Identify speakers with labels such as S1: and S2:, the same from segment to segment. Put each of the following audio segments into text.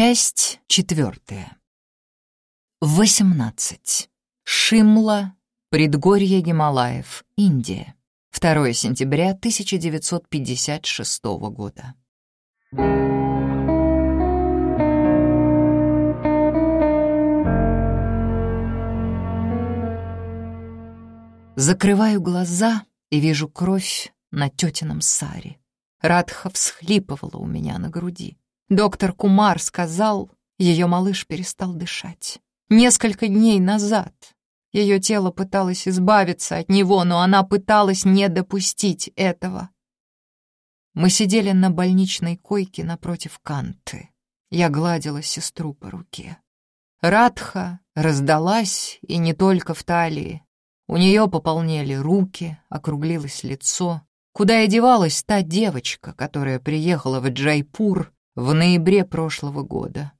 S1: Часть четвертая. Восемнадцать. Шимла, предгорье Гималаев, Индия. 2 сентября 1956 года. Закрываю глаза и вижу кровь на тетином саре. Радха всхлипывала у меня на груди. Доктор Кумар сказал, ее малыш перестал дышать. Несколько дней назад ее тело пыталось избавиться от него, но она пыталась не допустить этого. Мы сидели на больничной койке напротив Канты. Я гладила сестру по руке. Радха раздалась, и не только в талии. У нее пополнели руки, округлилось лицо. Куда и девалась та девочка, которая приехала в Джайпур в ноябре прошлого года.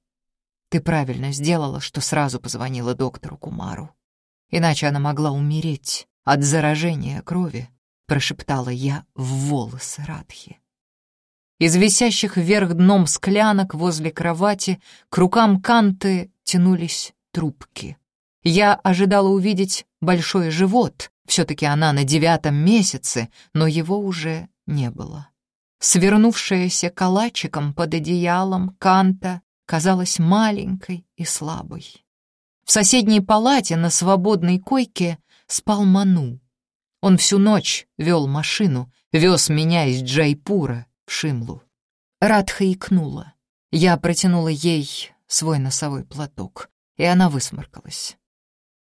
S1: Ты правильно сделала, что сразу позвонила доктору Кумару. Иначе она могла умереть от заражения крови, прошептала я в волосы Радхи. Из висящих вверх дном склянок возле кровати к рукам Канты тянулись трубки. Я ожидала увидеть большой живот, все-таки она на девятом месяце, но его уже не было. Свернувшаяся калачиком под одеялом, Канта казалась маленькой и слабой. В соседней палате на свободной койке спал Ману. Он всю ночь вел машину, вез меня из Джайпура в Шимлу. Радха икнула. Я протянула ей свой носовой платок, и она высморкалась.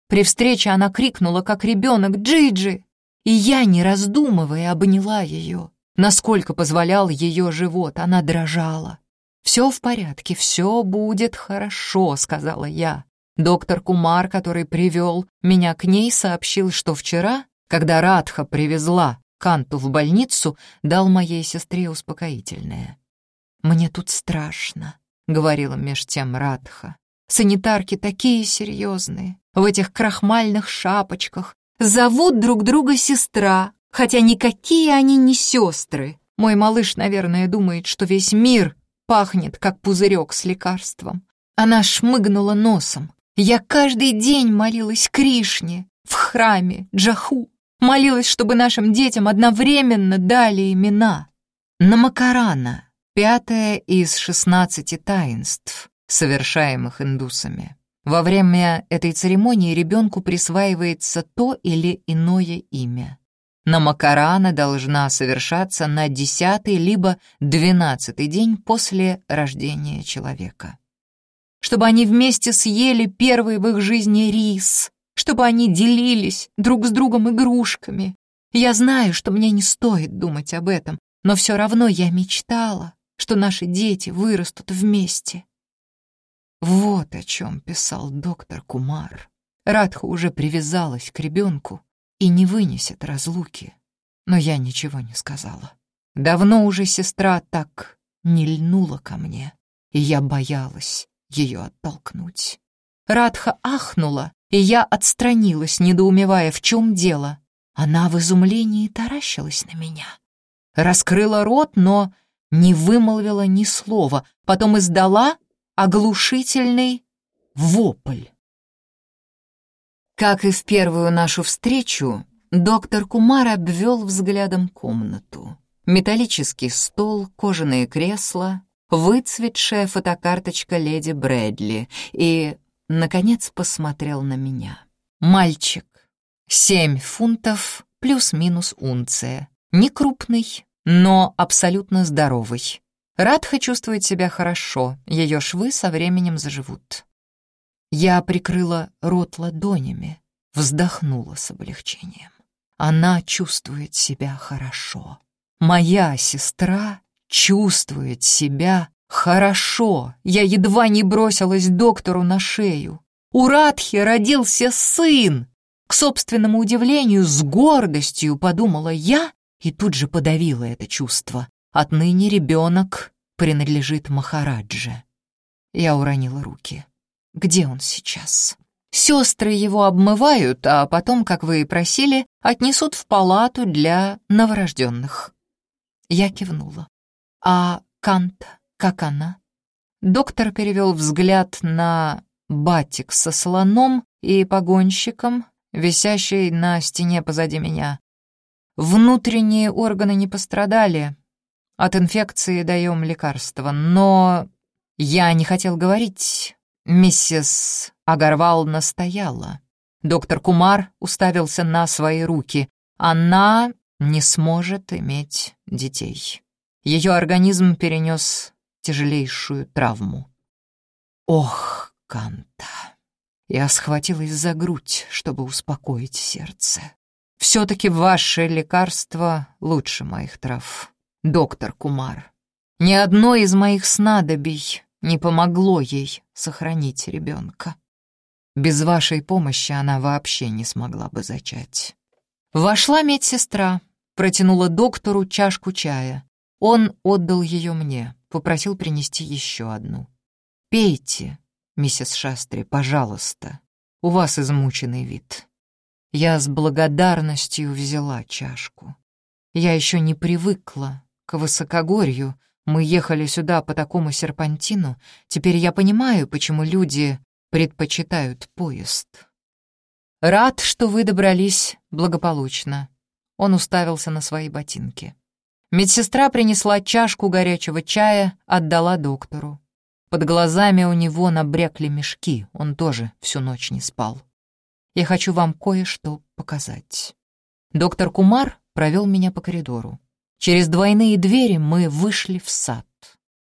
S1: При встрече она крикнула, как ребенок, «Джиджи!» И я, не раздумывая, обняла ее. Насколько позволял ее живот, она дрожала. «Все в порядке, все будет хорошо», — сказала я. Доктор Кумар, который привел меня к ней, сообщил, что вчера, когда Радха привезла Канту в больницу, дал моей сестре успокоительное. «Мне тут страшно», — говорила меж тем Радха. «Санитарки такие серьезные, в этих крахмальных шапочках, зовут друг друга сестра, хотя никакие они не сестры. Мой малыш, наверное, думает, что весь мир пахнет, как пузырек с лекарством. Она шмыгнула носом. Я каждый день молилась Кришне в храме Джаху. Молилась, чтобы нашим детям одновременно дали имена. Намакарана — пятое из шестнадцати таинств, совершаемых индусами. Во время этой церемонии ребенку присваивается то или иное имя. Намакарана должна совершаться на десятый либо двенадцатый день после рождения человека. Чтобы они вместе съели первый в их жизни рис, чтобы они делились друг с другом игрушками. Я знаю, что мне не стоит думать об этом, но все равно я мечтала, что наши дети вырастут вместе. Вот о чем писал доктор Кумар. Радха уже привязалась к ребенку, и не вынесет разлуки. Но я ничего не сказала. Давно уже сестра так не льнула ко мне, и я боялась ее оттолкнуть. Радха ахнула, и я отстранилась, недоумевая, в чем дело. Она в изумлении таращилась на меня. Раскрыла рот, но не вымолвила ни слова, потом издала оглушительный вопль. Как и в первую нашу встречу, доктор Кумар обвел взглядом комнату. Металлический стол, кожаные кресла, выцветшая фотокарточка леди Брэдли и, наконец, посмотрел на меня. Мальчик. Семь фунтов плюс-минус унция. Не крупный, но абсолютно здоровый. Радха чувствует себя хорошо, ее швы со временем заживут. Я прикрыла рот ладонями, вздохнула с облегчением. Она чувствует себя хорошо. Моя сестра чувствует себя хорошо. Я едва не бросилась доктору на шею. У Радхи родился сын. К собственному удивлению, с гордостью подумала я и тут же подавила это чувство. Отныне ребенок принадлежит Махарадже. Я уронила руки. Где он сейчас? Сестры его обмывают, а потом, как вы и просили, отнесут в палату для новорожденных. Я кивнула. А Канта, как она? Доктор перевел взгляд на батик со слоном и погонщиком, висящий на стене позади меня. Внутренние органы не пострадали. От инфекции даем лекарства, но я не хотел говорить. Миссис Агарвал настояла. Доктор Кумар уставился на свои руки. Она не сможет иметь детей. Ее организм перенес тяжелейшую травму. Ох, Канта. Я схватилась за грудь, чтобы успокоить сердце. Все-таки ваше лекарство лучше моих трав, доктор Кумар. Ни одно из моих снадобий не помогло ей сохранить ребенка. Без вашей помощи она вообще не смогла бы зачать. Вошла медсестра, протянула доктору чашку чая. Он отдал ее мне, попросил принести еще одну. «Пейте, миссис Шастри, пожалуйста. У вас измученный вид». Я с благодарностью взяла чашку. Я еще не привыкла к высокогорью. Мы ехали сюда по такому серпантину. Теперь я понимаю, почему люди предпочитают поезд. Рад, что вы добрались благополучно. Он уставился на свои ботинки. Медсестра принесла чашку горячего чая, отдала доктору. Под глазами у него набрякли мешки, он тоже всю ночь не спал. Я хочу вам кое-что показать. Доктор Кумар провел меня по коридору. Через двойные двери мы вышли в сад.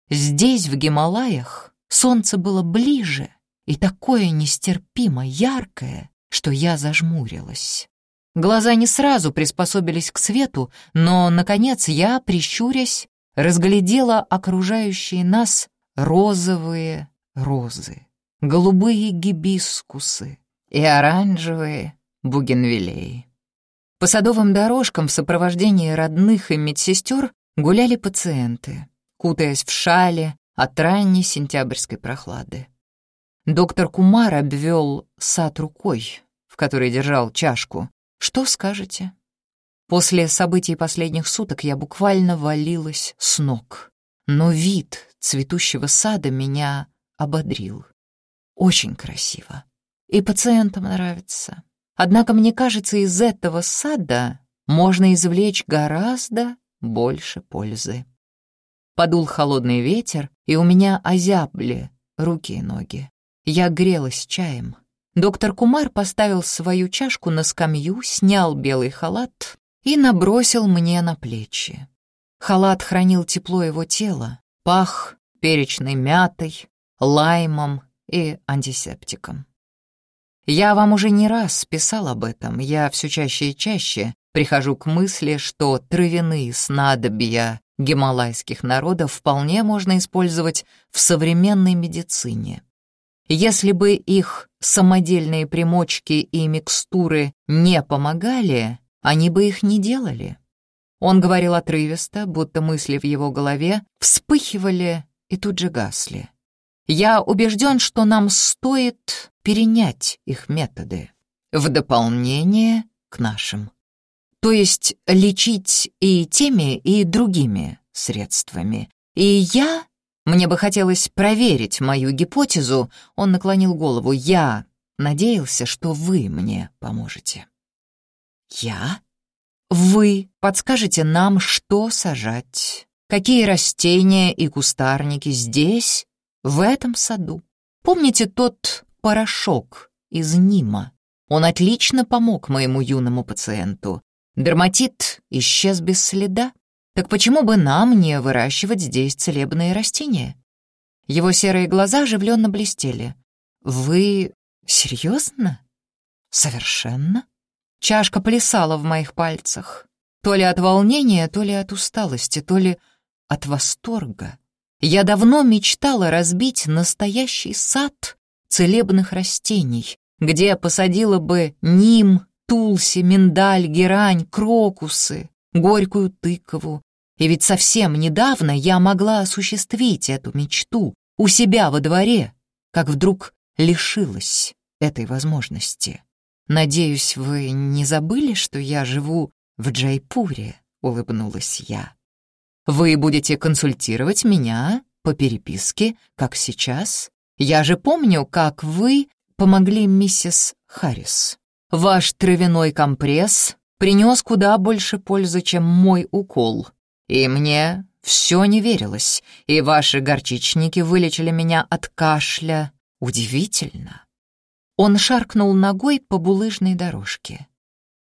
S1: Здесь, в Гималаях, солнце было ближе — и такое нестерпимо яркое, что я зажмурилась. Глаза не сразу приспособились к свету, но, наконец, я, прищурясь, разглядела окружающие нас розовые розы, голубые гибискусы и оранжевые бугенвилеи. По садовым дорожкам в сопровождении родных и медсестер гуляли пациенты, кутаясь в шале от ранней сентябрьской прохлады. Доктор Кумар обвел сад рукой, в которой держал чашку. Что скажете? После событий последних суток я буквально валилась с ног. Но вид цветущего сада меня ободрил. Очень красиво. И пациентам нравится. Однако, мне кажется, из этого сада можно извлечь гораздо больше пользы. Подул холодный ветер, и у меня озябли руки и ноги. Я грелась чаем. Доктор Кумар поставил свою чашку на скамью, снял белый халат и набросил мне на плечи. Халат хранил тепло его тела, пах перечной мятой, лаймом и антисептиком. Я вам уже не раз писал об этом, я все чаще и чаще прихожу к мысли, что травяные снадобья гималайских народов вполне можно использовать в современной медицине. Если бы их самодельные примочки и микстуры не помогали, они бы их не делали. Он говорил отрывисто, будто мысли в его голове вспыхивали и тут же гасли. Я убежден, что нам стоит перенять их методы в дополнение к нашим. То есть лечить и теми, и другими средствами. И я мне бы хотелось проверить мою гипотезу. Он наклонил голову. Я надеялся, что вы мне поможете. Я? Вы подскажете нам, что сажать? Какие растения и кустарники здесь, в этом саду? Помните тот порошок из Нима? Он отлично помог моему юному пациенту. Дерматит исчез без следа. Так почему бы нам не выращивать здесь целебные растения? Его серые глаза оживленно блестели. Вы серьезно? Совершенно? Чашка плясала в моих пальцах. То ли от волнения, то ли от усталости, то ли от восторга. Я давно мечтала разбить настоящий сад целебных растений, где посадила бы ним, тулси, миндаль, герань, крокусы, горькую тыкову. И ведь совсем недавно я могла осуществить эту мечту у себя во дворе, как вдруг лишилась этой возможности. «Надеюсь, вы не забыли, что я живу в Джайпуре?» — улыбнулась я. «Вы будете консультировать меня по переписке, как сейчас. Я же помню, как вы помогли миссис Харрис. Ваш травяной компресс принес куда больше пользы, чем мой укол. И мне все не верилось, и ваши горчичники вылечили меня от кашля. Удивительно. Он шаркнул ногой по булыжной дорожке.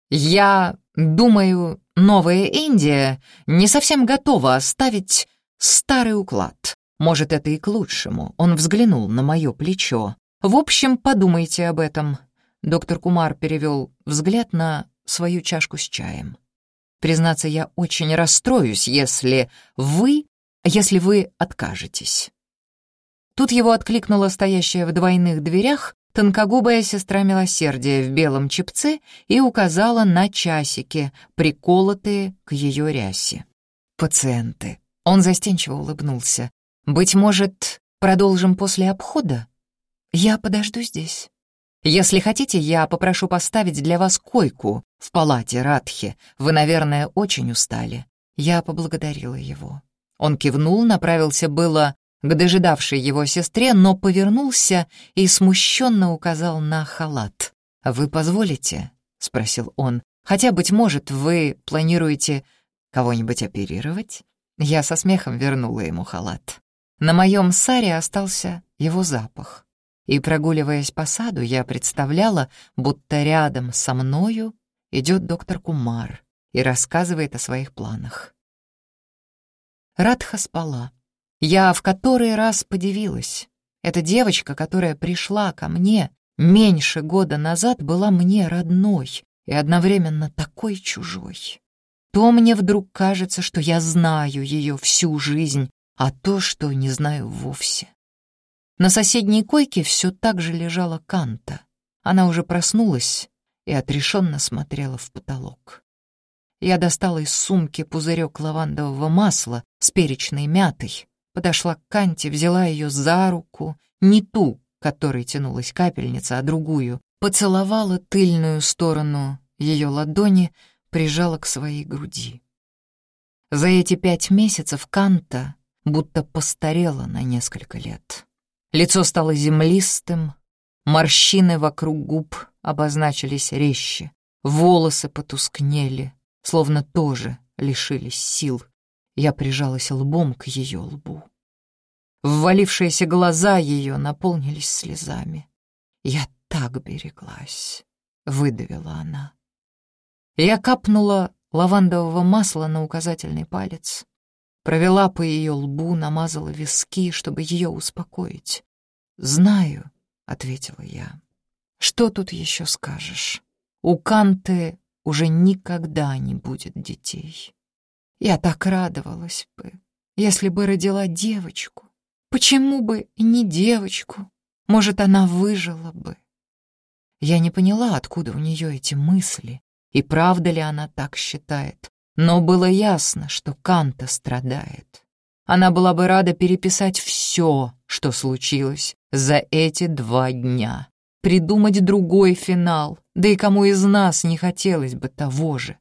S1: «Я думаю, новая Индия не совсем готова оставить старый уклад. Может, это и к лучшему». Он взглянул на мое плечо. «В общем, подумайте об этом». Доктор Кумар перевел взгляд на свою чашку с чаем. Признаться, я очень расстроюсь, если вы... если вы откажетесь». Тут его откликнула стоящая в двойных дверях тонкогубая сестра милосердия в белом чепце и указала на часики, приколотые к ее рясе. «Пациенты». Он застенчиво улыбнулся. «Быть может, продолжим после обхода? Я подожду здесь». Если хотите, я попрошу поставить для вас койку в палате Радхи. Вы, наверное, очень устали». Я поблагодарила его. Он кивнул, направился было к дожидавшей его сестре, но повернулся и смущенно указал на халат. «Вы позволите?» — спросил он. «Хотя, быть может, вы планируете кого-нибудь оперировать?» Я со смехом вернула ему халат. На моем саре остался его запах и, прогуливаясь по саду, я представляла, будто рядом со мною идет доктор Кумар и рассказывает о своих планах. Радха спала. Я в который раз подивилась. Эта девочка, которая пришла ко мне меньше года назад, была мне родной и одновременно такой чужой. То мне вдруг кажется, что я знаю ее всю жизнь, а то, что не знаю вовсе. На соседней койке все так же лежала Канта. Она уже проснулась и отрешенно смотрела в потолок. Я достала из сумки пузырек лавандового масла с перечной мятой, подошла к Канте, взяла ее за руку, не ту, которой тянулась капельница, а другую, поцеловала тыльную сторону ее ладони, прижала к своей груди. За эти пять месяцев Канта будто постарела на несколько лет. Лицо стало землистым, морщины вокруг губ обозначились резче, волосы потускнели, словно тоже лишились сил. Я прижалась лбом к ее лбу. Ввалившиеся глаза ее наполнились слезами. «Я так береглась», — выдавила она. Я капнула лавандового масла на указательный палец, Провела по ее лбу, намазала виски, чтобы ее успокоить. «Знаю», — ответила я. «Что тут еще скажешь? У Канты уже никогда не будет детей. Я так радовалась бы, если бы родила девочку. Почему бы не девочку? Может, она выжила бы?» Я не поняла, откуда у нее эти мысли, и правда ли она так считает. Но было ясно, что Канта страдает. Она была бы рада переписать все, что случилось за эти два дня. Придумать другой финал, да и кому из нас не хотелось бы того же.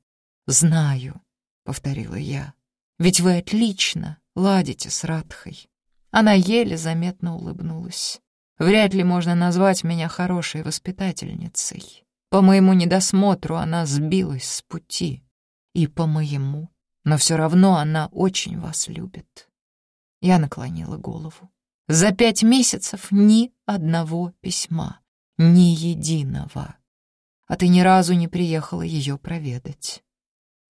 S1: «Знаю», — повторила я, — «ведь вы отлично ладите с Радхой». Она еле заметно улыбнулась. Вряд ли можно назвать меня хорошей воспитательницей. По моему недосмотру она сбилась с пути и по моему, но все равно она очень вас любит. Я наклонила голову. За пять месяцев ни одного письма, ни единого. А ты ни разу не приехала ее проведать.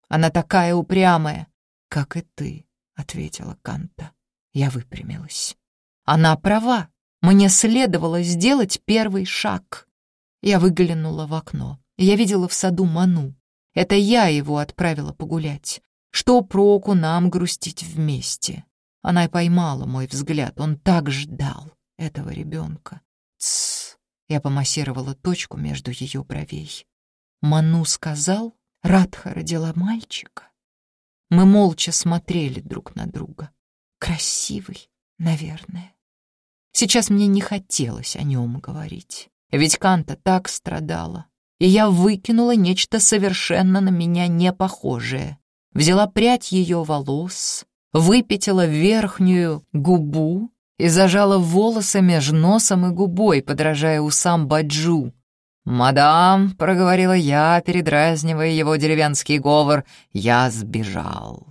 S1: Она такая упрямая, как и ты, — ответила Канта. Я выпрямилась. Она права. Мне следовало сделать первый шаг. Я выглянула в окно. Я видела в саду Ману. Это я его отправила погулять. Что проку нам грустить вместе? Она и поймала мой взгляд. Он так ждал этого ребенка. Тссс. Я помассировала точку между ее бровей. Ману сказал, Радха родила мальчика. Мы молча смотрели друг на друга. Красивый, наверное. Сейчас мне не хотелось о нем говорить. Ведь Канта так страдала и я выкинула нечто совершенно на меня не похожее. Взяла прядь ее волос, выпятила верхнюю губу и зажала волосы меж носом и губой, подражая усам Баджу. «Мадам», — проговорила я, передразнивая его деревенский говор, — «я сбежал.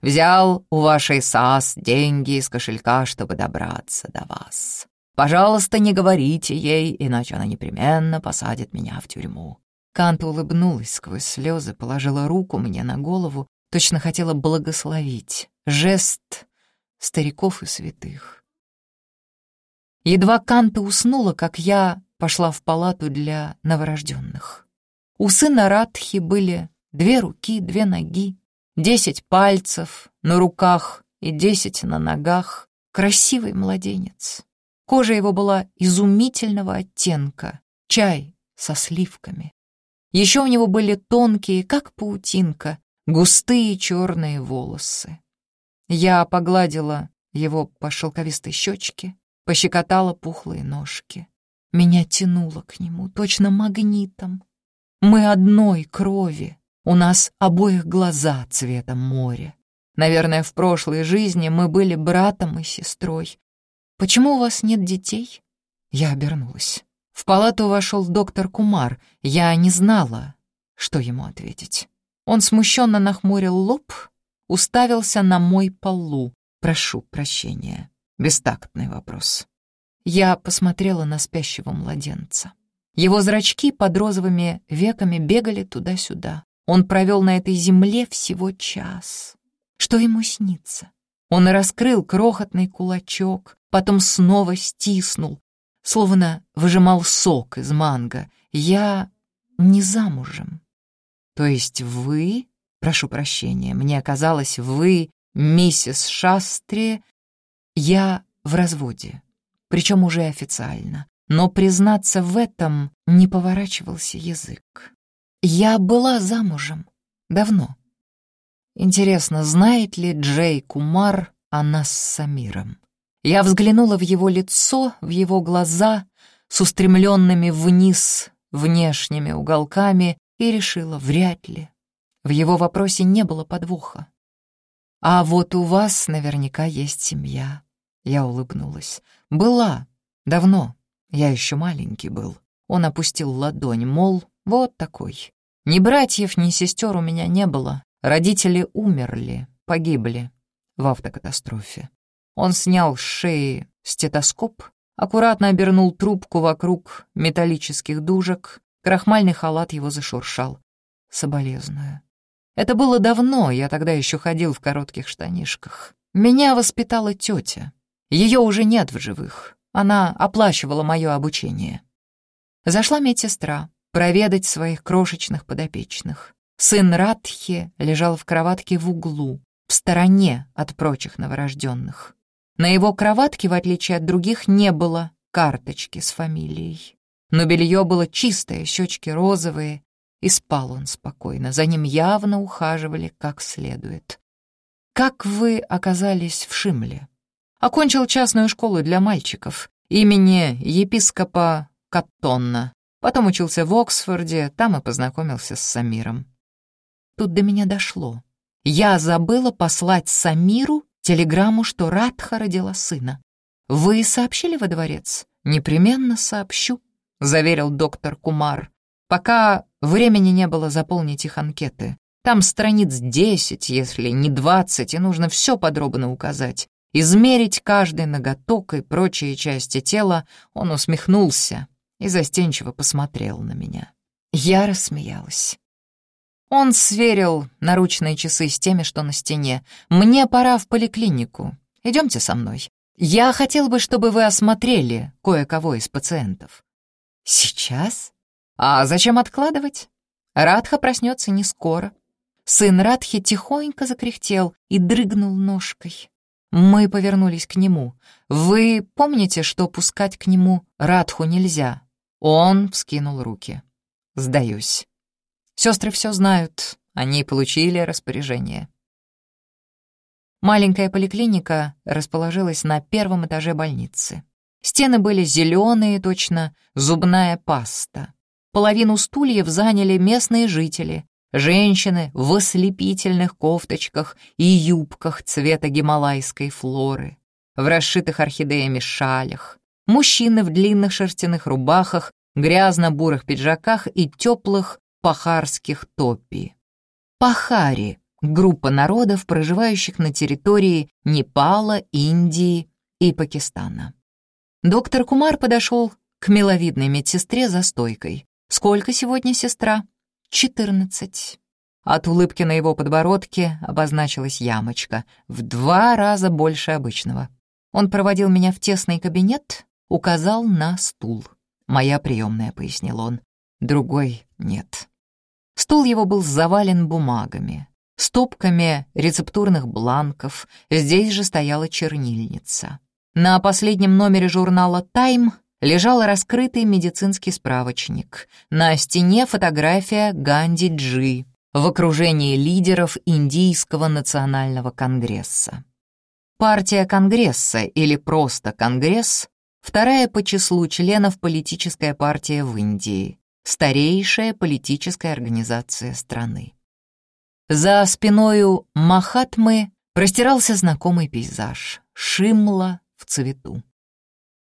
S1: Взял у вашей САС деньги из кошелька, чтобы добраться до вас. Пожалуйста, не говорите ей, иначе она непременно посадит меня в тюрьму». Канта улыбнулась сквозь слезы, положила руку мне на голову, точно хотела благословить. Жест стариков и святых. Едва Канта уснула, как я пошла в палату для новорожденных. У сына Радхи были две руки, две ноги, десять пальцев на руках и десять на ногах. Красивый младенец. Кожа его была изумительного оттенка, чай со сливками. Еще у него были тонкие, как паутинка, густые черные волосы. Я погладила его по шелковистой щечке, пощекотала пухлые ножки. Меня тянуло к нему, точно магнитом. Мы одной крови, у нас обоих глаза цвета моря. Наверное, в прошлой жизни мы были братом и сестрой. Почему у вас нет детей? Я обернулась. В палату вошел доктор Кумар. Я не знала, что ему ответить. Он смущенно нахмурил лоб, уставился на мой полу. Прошу прощения. Бестактный вопрос. Я посмотрела на спящего младенца. Его зрачки под розовыми веками бегали туда-сюда. Он провел на этой земле всего час. Что ему снится? Он раскрыл крохотный кулачок, потом снова стиснул, словно выжимал сок из манго. Я не замужем. То есть вы, прошу прощения, мне казалось, вы, миссис Шастри, я в разводе, причем уже официально, но признаться в этом не поворачивался язык. Я была замужем. Давно. Интересно, знает ли Джей Кумар о нас с Самиром? Я взглянула в его лицо, в его глаза с устремленными вниз внешними уголками и решила, вряд ли. В его вопросе не было подвоха. «А вот у вас наверняка есть семья», — я улыбнулась. «Была. Давно. Я еще маленький был». Он опустил ладонь, мол, вот такой. Ни братьев, ни сестер у меня не было. Родители умерли, погибли в автокатастрофе. Он снял с шеи стетоскоп, аккуратно обернул трубку вокруг металлических дужек, крахмальный халат его зашуршал. Соболезную. Это было давно, я тогда еще ходил в коротких штанишках. Меня воспитала тетя. Ее уже нет в живых. Она оплачивала мое обучение. Зашла медсестра проведать своих крошечных подопечных. Сын Радхи лежал в кроватке в углу, в стороне от прочих новорожденных. На его кроватке, в отличие от других, не было карточки с фамилией. Но белье было чистое, щечки розовые, и спал он спокойно. За ним явно ухаживали как следует. «Как вы оказались в Шимле?» «Окончил частную школу для мальчиков имени епископа Каттонна. Потом учился в Оксфорде, там и познакомился с Самиром». Тут до меня дошло. Я забыла послать Самиру телеграмму, что Радха родила сына. «Вы сообщили во дворец?» «Непременно сообщу», — заверил доктор Кумар. «Пока времени не было заполнить их анкеты. Там страниц десять, если не двадцать, и нужно все подробно указать. Измерить каждый ноготок и прочие части тела, он усмехнулся и застенчиво посмотрел на меня. Я рассмеялась. Он сверил наручные часы с теми, что на стене. «Мне пора в поликлинику. Идемте со мной. Я хотел бы, чтобы вы осмотрели кое-кого из пациентов». «Сейчас? А зачем откладывать?» Радха проснется не скоро. Сын Радхи тихонько закряхтел и дрыгнул ножкой. Мы повернулись к нему. «Вы помните, что пускать к нему Радху нельзя?» Он вскинул руки. «Сдаюсь». Сестры все знают, они получили распоряжение. Маленькая поликлиника расположилась на первом этаже больницы. Стены были зеленые, точно зубная паста. Половину стульев заняли местные жители. женщины в ослепительных кофточках и юбках цвета гималайской флоры, в расшитых орхидеями шалях, мужчины в длинных шерстяных рубахах, грязно-бурых пиджаках и теплых пахарских топи. Пахари — группа народов, проживающих на территории Непала, Индии и Пакистана. Доктор Кумар подошел к миловидной медсестре за стойкой. «Сколько сегодня, сестра?» «Четырнадцать». От улыбки на его подбородке обозначилась ямочка, в два раза больше обычного. Он проводил меня в тесный кабинет, указал на стул. «Моя приемная», — пояснил он. «Другой нет». Стол его был завален бумагами, стопками рецептурных бланков, здесь же стояла чернильница. На последнем номере журнала «Тайм» лежал раскрытый медицинский справочник. На стене фотография Ганди Джи в окружении лидеров Индийского национального конгресса. Партия Конгресса или просто Конгресс — вторая по числу членов политическая партия в Индии, старейшая политическая организация страны. За спиною Махатмы простирался знакомый пейзаж — Шимла в цвету.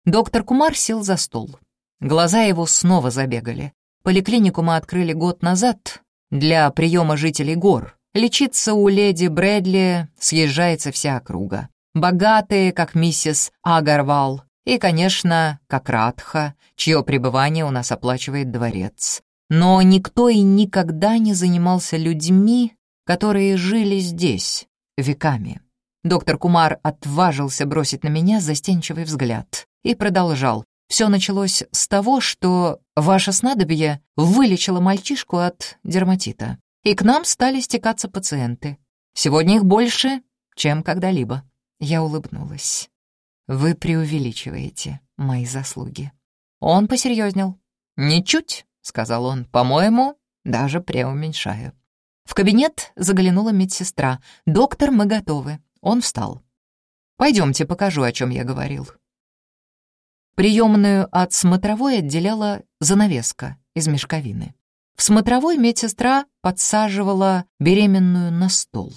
S1: Доктор Кумар сел за стол. Глаза его снова забегали. Поликлинику мы открыли год назад для приема жителей гор. Лечиться у леди Брэдли съезжается вся округа. Богатые, как миссис Агарвал, и, конечно, как Радха, чье пребывание у нас оплачивает дворец. Но никто и никогда не занимался людьми, которые жили здесь веками. Доктор Кумар отважился бросить на меня застенчивый взгляд и продолжал. Все началось с того, что ваше снадобье вылечило мальчишку от дерматита, и к нам стали стекаться пациенты. Сегодня их больше, чем когда-либо. Я улыбнулась. Вы преувеличиваете мои заслуги. Он посерьезнел. «Ничуть», — сказал он, — «по-моему, даже преуменьшаю». В кабинет заглянула медсестра. «Доктор, мы готовы». Он встал. «Пойдемте, покажу, о чем я говорил». Приемную от смотровой отделяла занавеска из мешковины. В смотровой медсестра подсаживала беременную на стол.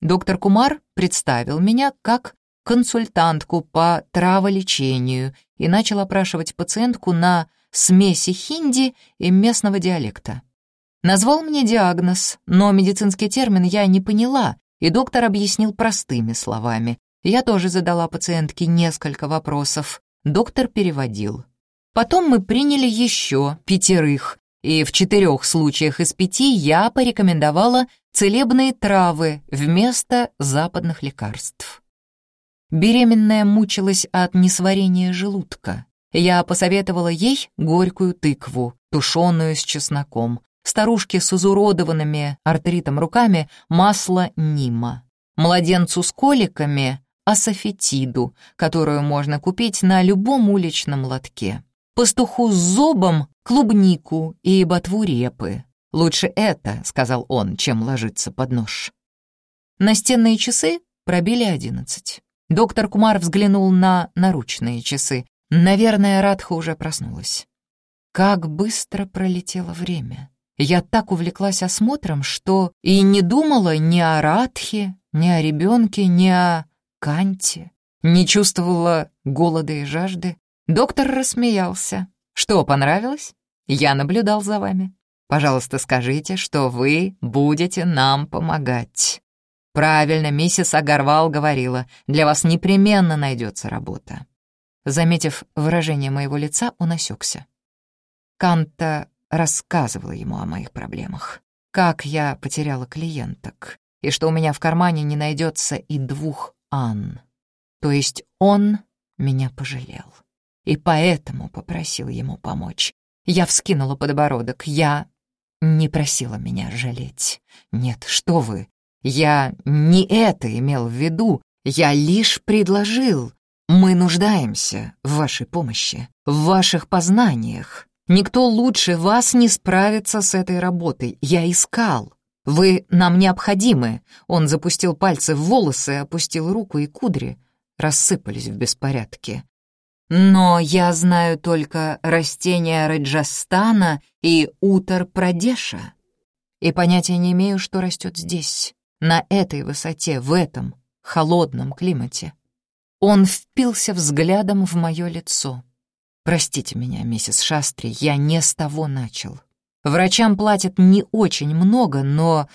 S1: Доктор Кумар представил меня как консультантку по траволечению и начал опрашивать пациентку на смеси хинди и местного диалекта. Назвал мне диагноз, но медицинский термин я не поняла, и доктор объяснил простыми словами. Я тоже задала пациентке несколько вопросов. Доктор переводил. Потом мы приняли еще пятерых, и в четырех случаях из пяти я порекомендовала целебные травы вместо западных лекарств. Беременная мучилась от несварения желудка. Я посоветовала ей горькую тыкву, тушеную с чесноком, старушке с изуродованными артритом руками масло нима, младенцу с коликами асофетиду, которую можно купить на любом уличном лотке, пастуху с зобом клубнику и ботву репы. «Лучше это», — сказал он, — «чем ложиться под нож». Настенные часы пробили одиннадцать. Доктор Кумар взглянул на наручные часы. Наверное, Радха уже проснулась. Как быстро пролетело время. Я так увлеклась осмотром, что и не думала ни о Радхе, ни о ребенке, ни о Канте, не чувствовала голода и жажды. Доктор рассмеялся. «Что, понравилось? Я наблюдал за вами. Пожалуйста, скажите, что вы будете нам помогать». «Правильно, миссис Агарвал говорила, для вас непременно найдется работа». Заметив выражение моего лица, он осекся. Канта рассказывала ему о моих проблемах, как я потеряла клиенток, и что у меня в кармане не найдется и двух Ан. То есть он меня пожалел. И поэтому попросил ему помочь. Я вскинула подбородок. Я не просила меня жалеть. Нет, что вы. Я не это имел в виду. Я лишь предложил. Мы нуждаемся в вашей помощи, в ваших познаниях. Никто лучше вас не справится с этой работой. Я искал. Вы нам необходимы. Он запустил пальцы в волосы, опустил руку, и кудри рассыпались в беспорядке. Но я знаю только растения Раджастана и утор Прадеша. и понятия не имею, что растет здесь, на этой высоте, в этом холодном климате. Он впился взглядом в мое лицо. «Простите меня, миссис Шастри, я не с того начал. Врачам платят не очень много, но,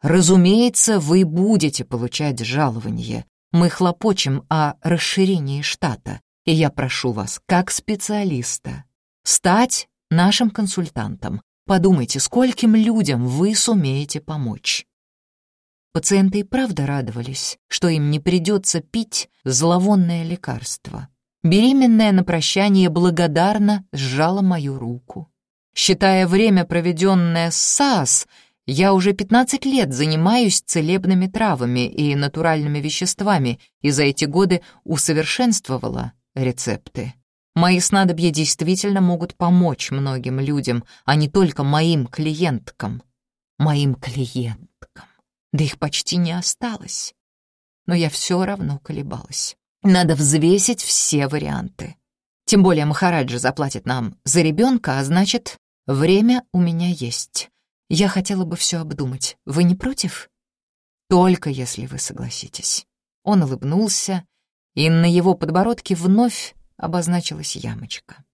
S1: разумеется, вы будете получать жалование. Мы хлопочем о расширении штата, и я прошу вас, как специалиста, стать нашим консультантом. Подумайте, скольким людям вы сумеете помочь. Пациенты и правда радовались, что им не придется пить зловонное лекарство. Беременная на прощание благодарно сжала мою руку. Считая время, проведенное с САС, я уже 15 лет занимаюсь целебными травами и натуральными веществами и за эти годы усовершенствовала рецепты. Мои снадобья действительно могут помочь многим людям, а не только моим клиенткам. Моим клиенткам. Да их почти не осталось. Но я все равно колебалась. Надо взвесить все варианты. Тем более Махараджа заплатит нам за ребенка, а значит, время у меня есть. Я хотела бы все обдумать. Вы не против? Только если вы согласитесь. Он улыбнулся, и на его подбородке вновь обозначилась ямочка.